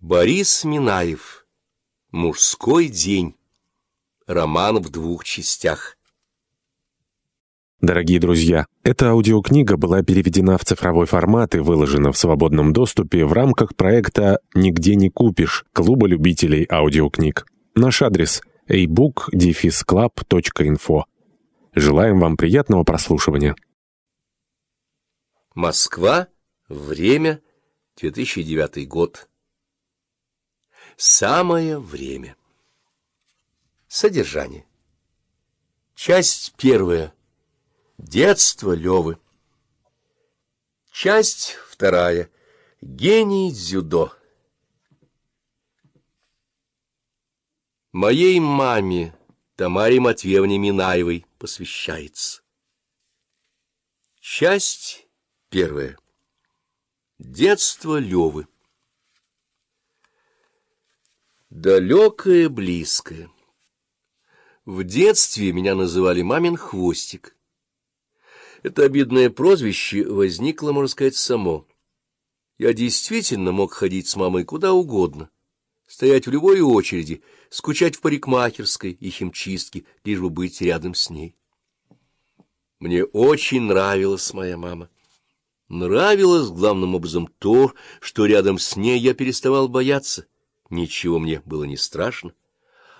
Борис Минаев. Мужской день. Роман в двух частях. Дорогие друзья, эта аудиокнига была переведена в цифровой формат и выложена в свободном доступе в рамках проекта «Нигде не купишь» Клуба любителей аудиокниг. Наш адрес – ebook-club.info. Желаем вам приятного прослушивания. Москва. Время. 2009 год. Самое время. Содержание. Часть первая. Детство Левы. Часть вторая. Гений дзюдо. Моей маме, Тамаре Матвеевне Минаевой, посвящается. Часть первая. Детство Левы. Далекое, близкое. В детстве меня называли «мамин хвостик». Это обидное прозвище возникло, можно сказать, само. Я действительно мог ходить с мамой куда угодно, стоять в любой очереди, скучать в парикмахерской и химчистке, лишь бы быть рядом с ней. Мне очень нравилась моя мама. Нравилось главным образом то, что рядом с ней я переставал бояться. Ничего мне было не страшно.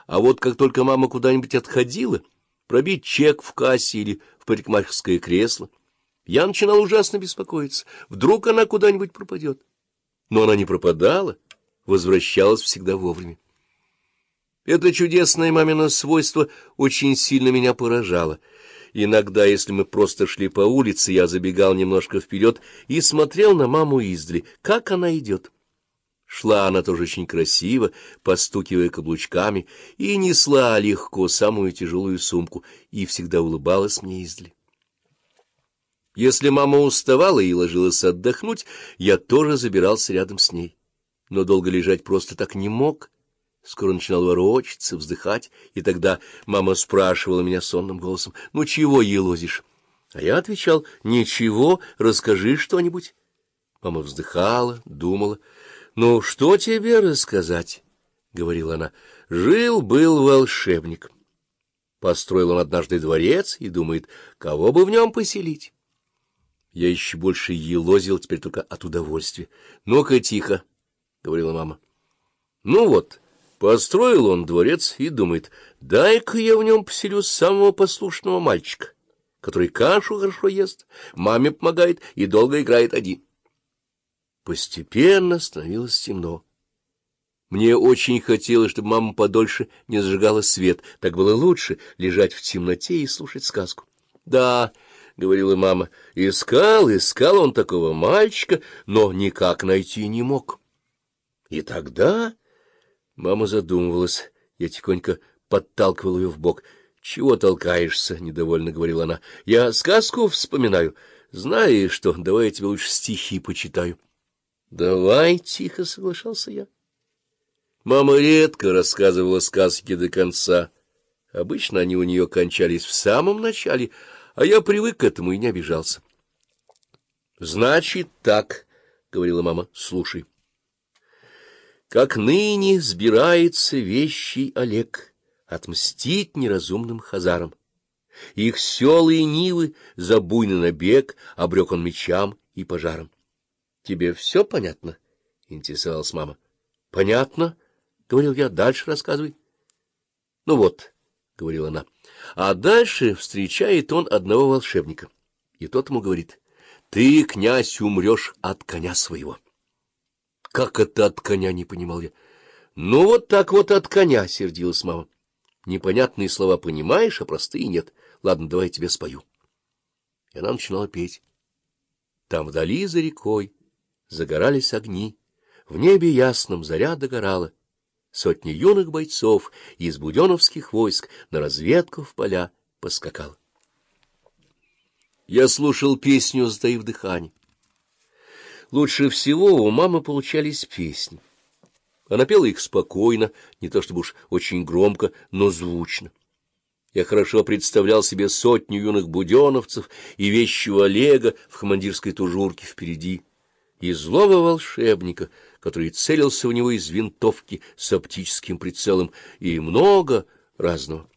А вот как только мама куда-нибудь отходила, пробить чек в кассе или в парикмахерское кресло, я начинал ужасно беспокоиться. Вдруг она куда-нибудь пропадет. Но она не пропадала, возвращалась всегда вовремя. Это чудесное мамино свойство очень сильно меня поражало — Иногда, если мы просто шли по улице, я забегал немножко вперед и смотрел на маму издали, как она идет. Шла она тоже очень красиво, постукивая каблучками, и несла легко самую тяжелую сумку, и всегда улыбалась мне издали. Если мама уставала и ложилась отдохнуть, я тоже забирался рядом с ней. Но долго лежать просто так не мог. Скоро начинал ворочаться, вздыхать, и тогда мама спрашивала меня сонным голосом, «Ну чего елозишь?» А я отвечал, «Ничего, расскажи что-нибудь». Мама вздыхала, думала, «Ну что тебе рассказать?» — говорила она. «Жил-был волшебник. Построил он однажды дворец и думает, кого бы в нем поселить». Я еще больше елозил, теперь только от удовольствия. «Ну-ка, тихо», — говорила мама. «Ну вот». Построил он дворец и думает, дай-ка я в нем поселю самого послушного мальчика, который кашу хорошо ест, маме помогает и долго играет один. Постепенно становилось темно. Мне очень хотелось, чтобы мама подольше не зажигала свет. Так было лучше лежать в темноте и слушать сказку. — Да, — говорила мама, — искал, искал он такого мальчика, но никак найти не мог. И тогда... Мама задумывалась. Я тихонько подталкивал ее в бок. Чего толкаешься? — недовольно говорила она. — Я сказку вспоминаю. Знаешь что, давай я тебе лучше стихи почитаю. — Давай, — тихо соглашался я. Мама редко рассказывала сказки до конца. Обычно они у нее кончались в самом начале, а я привык к этому и не обижался. — Значит так, — говорила мама, — слушай. — как ныне сбирается вещий Олег отмстить неразумным хазарам. Их селы и нивы за набег обрек он мечам и пожарам. — Тебе все понятно? — интересовалась мама. — Понятно, — говорил я, — дальше рассказывай. — Ну вот, — говорила она, — а дальше встречает он одного волшебника. И тот ему говорит, — ты, князь, умрешь от коня своего. — как это от коня, не понимал я. Ну, вот так вот от коня, сердилась мама. Непонятные слова понимаешь, а простые нет. Ладно, давай я тебе спою. И она начинала петь. Там вдали за рекой загорались огни, в небе ясном заря догорала. Сотни юных бойцов из буденовских войск на разведку в поля поскакал. Я слушал песню, затаив дыхание. Лучше всего у мамы получались песни. Она пела их спокойно, не то чтобы уж очень громко, но звучно. Я хорошо представлял себе сотню юных буденовцев и вещего Олега в командирской тужурке впереди, и злого волшебника, который целился в него из винтовки с оптическим прицелом, и много разного.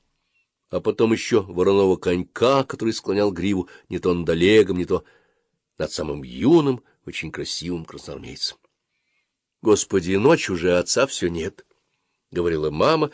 А потом еще вороного конька, который склонял гриву не то над Олегом, не то над самым юным, очень красивым красноармейцем. Господи, ночь уже, отца все нет, — говорила мама,